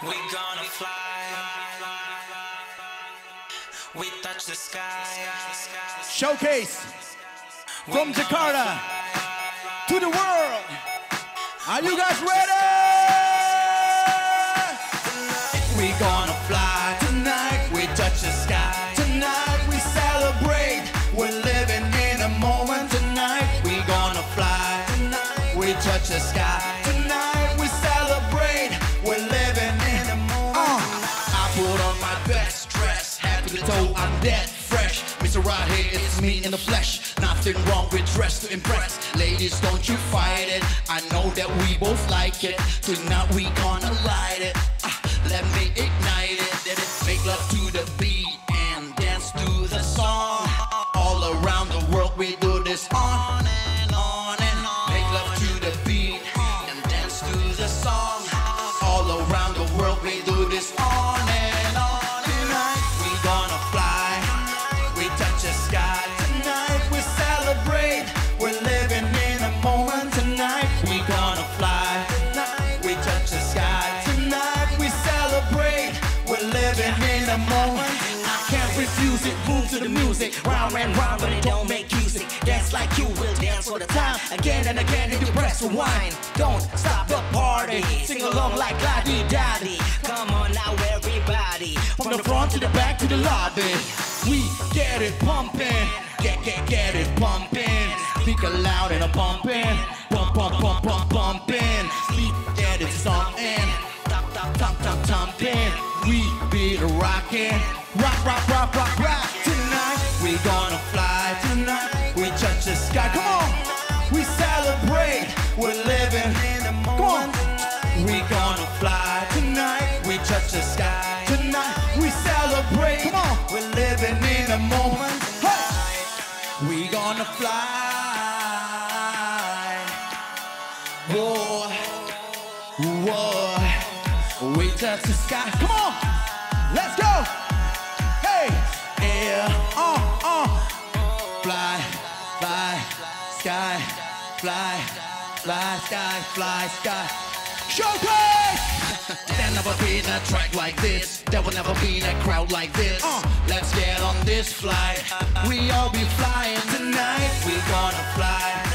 We gonna fly. We touch the sky. Showcase from Jakarta to the world. Are you guys ready? We gonna fly tonight. We touch the sky tonight. We celebrate. We're living in a moment tonight. We gonna fly tonight. We touch the sky Me in the flesh. Nothing wrong with dress to impress. Ladies, don't you fight it. I know that we both like it. Tonight we gonna light it. Ah, let me ignite it. It make love to refuse it. Move to the music. Round and round, but it don't make music. Dance like you will dance all the time. Again and again, and you press rewind. Don't stop the party. Sing along like di daddy. Come on now, everybody. From the front to the back to the lobby. We get it pumping. Get, get, get it pumping. Speak loud and a pumping. Pump, pump, pump, pump, pumping. Speak that it's something. Top, top, top, top, thumping. We be the rockin'. Rock, rock, rock, rock. Tonight we gonna fly. Tonight we touch the sky. Come on. We celebrate. We're living in the moment. We gonna fly tonight. We touch the sky tonight. We celebrate. Come on. We're living in a moment. Hey. We gonna fly. Whoa, whoa. We touch the sky. Come on. Let's go. Yeah. Uh, uh. Fly, fly, sky, fly, fly, sky, fly, sky. Showcase! there never been a track like this. There will never be a crowd like this. Uh, let's get on this flight. We all be flying tonight. We gonna fly.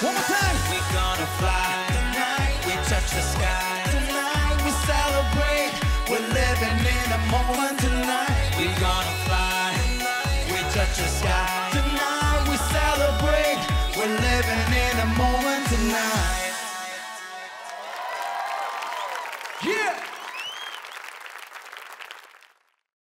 One more time. We gonna fly. Tonight we touch the sky. Tonight we celebrate. We're living in a moment tonight. We gonna fly. tonight. We touch the sky. Tonight we celebrate. We're living in a moment tonight. Yeah.